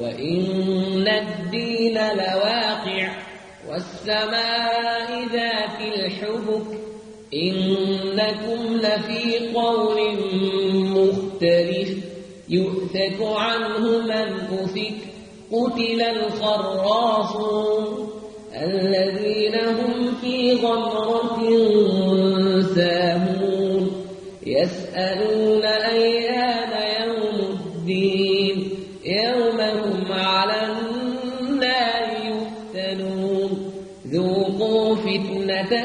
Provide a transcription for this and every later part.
وإن الدين لواقع والسماء ذات الحبك إنكم لفي قول مختلف يؤفك عنه من أفك قتل الخراصون الذين هم في غمرة ساهون يسألون أيان يوم الدين يوم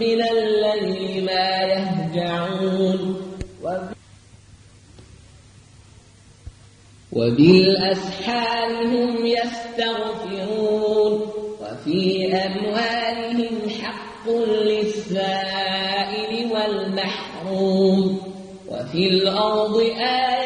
من الليل ما يهجعون. وبالأسحار هم يستغفرون. وفي أموالهم حق للسائل والمحروم. وفي الأرض آيات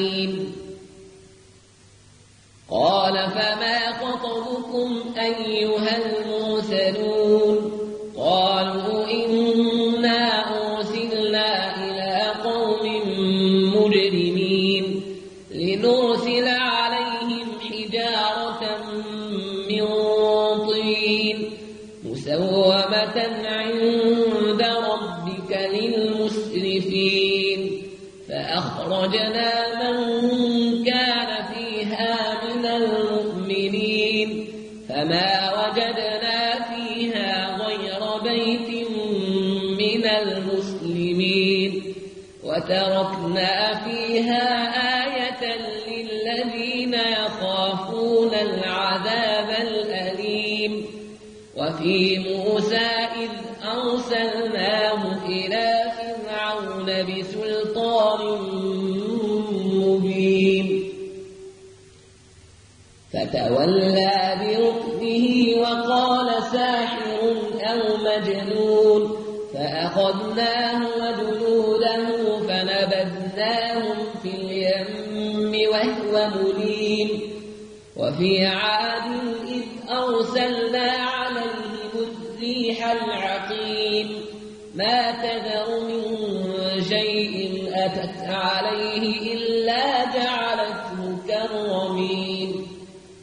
أيها المرسلون. قالوا إنا أرسلنا إلى قوم مجرمين لنرسل عليهم حجارة من طين فما وجدنا فيها غير بيت من المسلمين وتركنا فيها آية للذين يخافون العذاب الأليم وفي موسى إذ أرسلناه فتولى بركنه وقال ساحر أو مجنون فأخذناه وجنوده فنبذناهم في اليم وهو مليم وفي عاد إذ أرسلنا عليهم الريح العقيم ما تذر من شيء أتت عليه إلا جعلته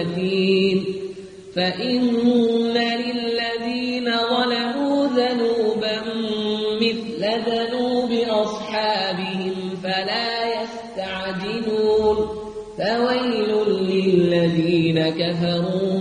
المتين فإن للذين ظلموا ذنوبا مثل ذنوب أصحابهم فلا يستعجلون. فويل للذين كفروا